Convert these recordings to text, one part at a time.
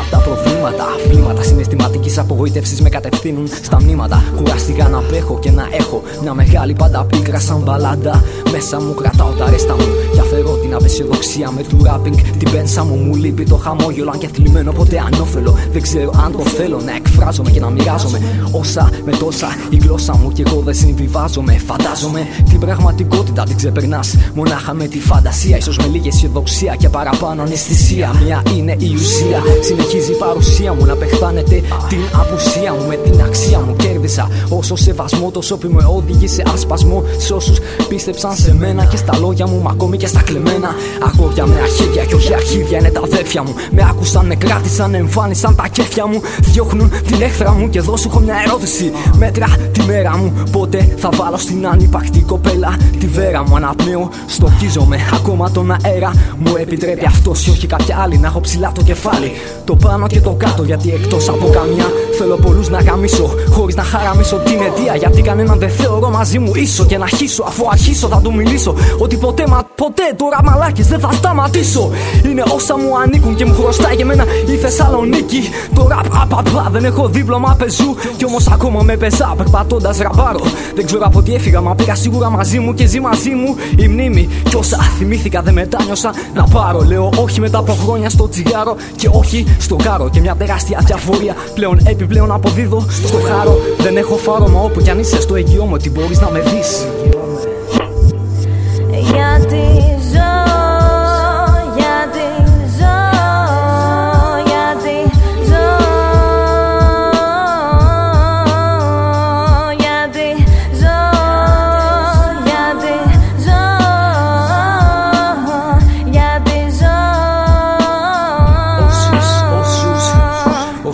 Κουράστηκα να τρέχω μακριά από τα προβλήματα. Βλήματα συναισθηματικής απογοήτευσης με κατευθύνουν στα μνήματα. Κουράστηκα να απέχω και να έχω μια μεγάλη πάντα πίκρα σαν μπαλάντα. Μέσα μου κρατάω τα ρέστα μου και αφαιρώ την απεσιοδοξία με του ράπινγκ. Την πένσα μου μου λείπει το χαμόγελο. Αν και θλιμμένο ποτέ ανώφελο. Δεν ξέρω αν το θέλω να εκφράζομαι και να μοιράζομαι. Όσα με τόσα η γλώσσα μου και εγώ δεν συμβιβάζομαι. Φαντάζομαι την πραγματικότητα την ξεπερνάς. Μονάχα με τη φαντασία, ίσως με λίγη αισιοδοξία και παραπάνω αναισθησία. Μια είναι η ουσία. Συνεχίζει η παρουσία μου να πεχθάνεται την απουσία μου με την αξία μου. Κέρδισα όσο σεβασμό το σώπι μου οδήγησε ασπασμό σε όσους πίστεψαν σε μένα και στα λόγια μου, μα ακόμη και στα κλεμμένα. Αγόρια με αρχίδια και όχι αρχίδια είναι τα αδέρφια μου. Με άκουσαν, με κράτησαν, εμφάνισαν τα κέφια μου. Διώχνουν την έχθρα μου και εδώ σου έχω μια ερώτηση. Μέτρα τη μέρα μου, πότε θα βάλω στην ανυπακτή κοπέλα τη βέρα μου. Αναπνέω, στοχίζομαι ακόμα τον αέρα. Μου επιτρέπει αυτός ή όχι κάποια άλλη να έχω ψηλά το κεφάλι. Το πάνω και το κάτω, γιατί εκτός από καμιά θέλω πολλούς να γαμίσω. Χωρίς να χαραμίσω την αιτία, γιατί κανέναν δεν θεωρώ μαζί μου ίσο. Και να χύσω, αφού αρχίσω θα του μιλήσω. Ότι ποτέ μα ποτέ τώρα μαλάκι δεν θα σταματήσω. Είναι όσα μου ανήκουν και μου χρωστάει για μένα η Θεσσαλονίκη. Τώρα παπαπα δεν έχω δίπλωμα πεζού. Κι όμως ακόμα με πεζά περπατώντας ραμπάρω. Δεν ξέρω από τι έφυγα, μα πήγα σίγουρα μαζί μου και ζει μαζί μου η μνήμη. Κι όσα θυμήθηκα δεν μετάνιωσα να πάρω. Λέω όχι μετά από χρόνια στο τσιγάρο και όχι στο κάρο. Και μια τεράστια διαφορία πλέον επιπλέον αποδίδω στο χάρο. Δεν έχω φάρο, μα όπου κι αν είσαι στο εγγυό μου, ότι μπορείς να με δεις.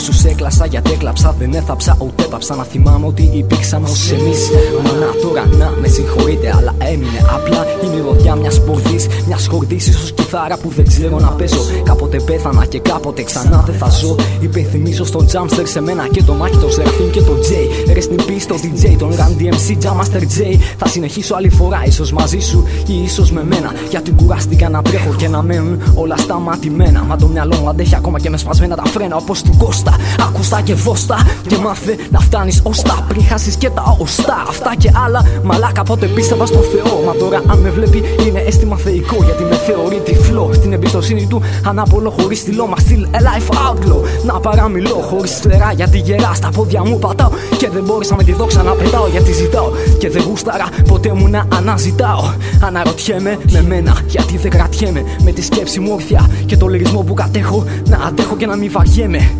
sucesso έκλασα γιατί έκλαψα Δεν έθαψα ούτε έπαψα. Να θυμάμαι ότι υπήρξαν ως εμείς. Μα να τώρα να με συγχωρείτε αλλά έμεινε απλά. Η μυρωδιά μιας πορδής Μιας χορδής ίσως κιθάρα που δεν ξέρω να παίζω. Κάποτε πέθανα και κάποτε ξανά δεν θα ζω. Υπενθυμίζω στον Τζάμστερ σε μένα και το Μάκη, τον Σεραφείμ και τον Τζέι. Rest in peace το DJ, τον Run DMC, Jamaster J Θα συνεχίσω άλλη φορά ίσως μαζί σου ή ίσως με μένα. Γιατί κουράστηκα να τρέχω και να μένουν όλα σταματημένα. Μα το μυαλό μου αντέχει ακόμα και με σπασμένα τα φρένα όπως του Κώστα Ακούστα και βόστα και μάθε να φτάνεις ως τα Πριν χάσεις και τα οστά. Αυτά και άλλα μαλάκα πότε πίστευα στο Θεό. Μα τώρα αν με βλέπει είναι αίσθημα θεϊκό. Γιατί με θεωρεί τυφλό Στην εμπιστοσύνη του ανάπολο χωρίς στυλό Μα still a life outlaw. Να παραμιλώ χωρίς φλερά γιατί γερά Στα πόδια μου πατάω. Και δεν μπόρεσα με τη δόξα να πετάω Γιατί ζητάω. Και δεν γούσταρα ποτέ μου να αναζητάω. Αναρωτιέμαι με μένα γιατί δεν κρατιέμαι. Με τη σκέψη μου όρθια και το λυρισμό που κατέχω Να αντέχω και να μην βαριέμαι.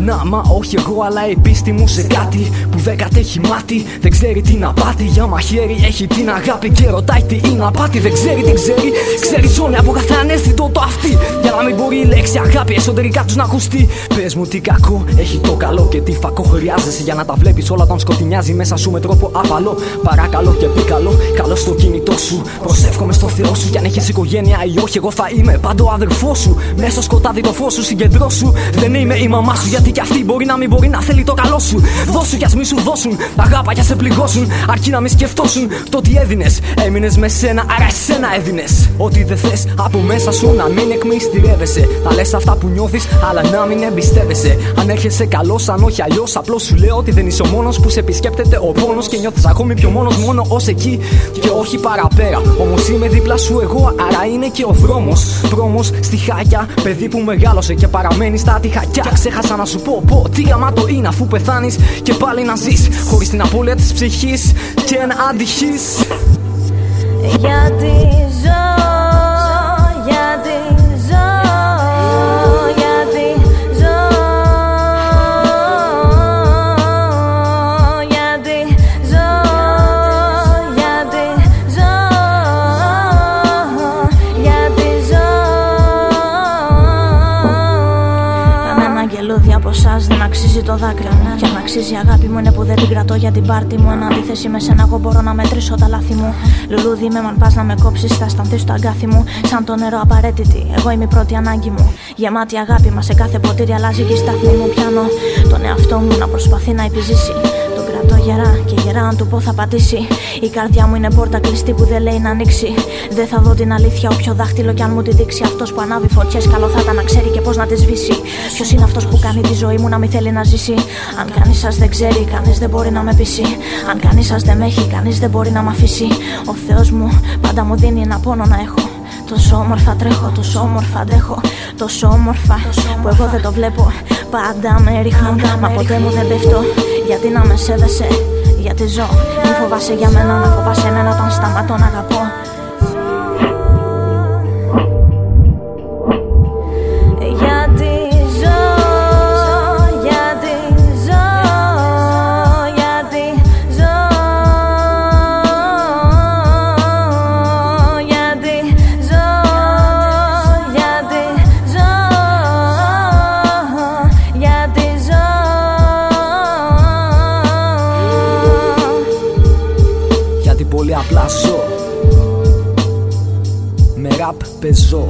Να, μα όχι εγώ, αλλά η πίστη μου σε κάτι που δεν κατέχει μάτι. Δεν ξέρει τι να πάθει. Για μαχαίρι έχει την αγάπη και ρωτάει τι είναι απάτη. Δεν ξέρει, δεν ξέρει. Ξέρει ζώνη από κάθε ανέστητο το αυτή. Για να μην μπορεί η λέξη αγάπη εσωτερικά τους να ακουστεί. Πες μου τι κακό έχει το καλό και τι φακό χρειάζεσαι για να τα βλέπεις όλα όταν σκοτεινιάζει μέσα σου με τρόπο απαλό. Παρακαλώ και πικαλό, καλό στο κινητό σου. Προσεύχομαι στο Θεό σου κι αν έχεις οικογένεια ή όχι, εγώ θα είμαι πάντο αδερφό σου. Μέσα στο σκοτάδι το φως σου συγκεντρώσου. Δεν είμαι η μαμά σου γιατί κι αυτή μπορεί να μην μπορεί να θέλει το καλό σου. Δώσου κι ας μη σου δώσουν. Αγάπα κι ας σε πληγώσουν. Αρκεί να μη σκεφτώσουν το τι έδινες. Έμεινες με σένα, άρα εσένα έδινες. Ό,τι δεν θες από μέσα σου να μην εκμυστηρεύεσαι. Να λες αυτά που νιώθεις, αλλά να μην εμπιστεύεσαι. Αν έρχεσαι καλός, αν όχι αλλιώς, απλώς σου λέω ότι δεν είσαι ο μόνος που σε επισκέπτεται ο πόνος και νιώθεις ακόμη πιο μόνος μόνο ως εκεί και όχι παραπέρα. Όμως είμαι δίπλα σου εγώ, άρα είναι και ο δρόμος. Δρόμος στη χάκια, παιδί που μεγάλωσε και παραμένει στα τυχακιά. Ξέχασα να σου πω, πω τι γαμάτο είναι αφού πεθάνεις και πάλι να ζεις. Χωρίς την απώλεια της ψυχής και να αντυχείς. Γιατί ζω, γιατί Κανένα αγγελούδι από εσάς δεν αξίζει το δάκρυο, ναι. Και αν αξίζει η αγάπη μου είναι που δεν την κρατώ για την πάρτη μου. Εν αντίθεση με σένα, εγώ μπορώ να μετρήσω τα λάθη μου. Λουλούδι με, αν πας να με κόψεις, θα αισθανθείς στο αγκάθι μου. Σαν το νερό απαραίτητη, εγώ είμαι η πρώτη ανάγκη μου. Γεμάτη αγάπη μας σε κάθε ποτήρι αλλάζει και η σταθμή μου. Πιάνω τον εαυτό μου να προσπαθεί να επιζήσει. Τον κρατώ γερά και γερά αν του πω θα πατήσει. Η καρδιά μου είναι πόρτα κλειστή που δεν λέει να ανοίξει. Δεν θα δω την αλήθεια όποιο δάχτυλο κι αν μου τη δείξει. Αυτός που ανάβει φωτιές, καλό θα ήταν να ξέρει και πώς να τη σβήσει. Ποιος είναι αυτός που κάνει τη ζωή μου να μην θέλει να ζήσει; Αν κανείς σας δεν ξέρει, κανείς δεν μπορεί να με πείσει. Αν κανείς σας δεν με έχει, κανείς δεν μπορεί να με αφήσει. Ο Θεός μου πάντα μου δίνει ένα πόνο να έχω. Τόσο όμορφα τρέχω, τόσο όμορφα αντέχω Τόσο όμορφα που εγώ δεν το βλέπω. Πάντα με ρίχνουν, μα ποτέ μου δεν πέφτω. Γιατί να με σέβεσαι, γιατί ζω. Μη φοβάσαι για μένα, να φοβάσαι εμένα όταν σταματώ να αγαπώ πολύ απλά ζω Με ραπ πεζώ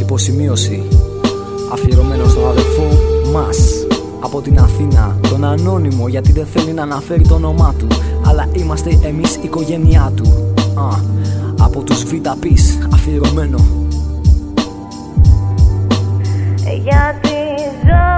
Υποσημείωση. Αφιερωμένο στον αδερφό μας από την Αθήνα Τον ανώνυμο γιατί δεν θέλει να αναφέρει το όνομά του Αλλά είμαστε εμείς η οικογένειά του. Α, Από τους ΒΠ αφιερωμένο. Γιατί ζω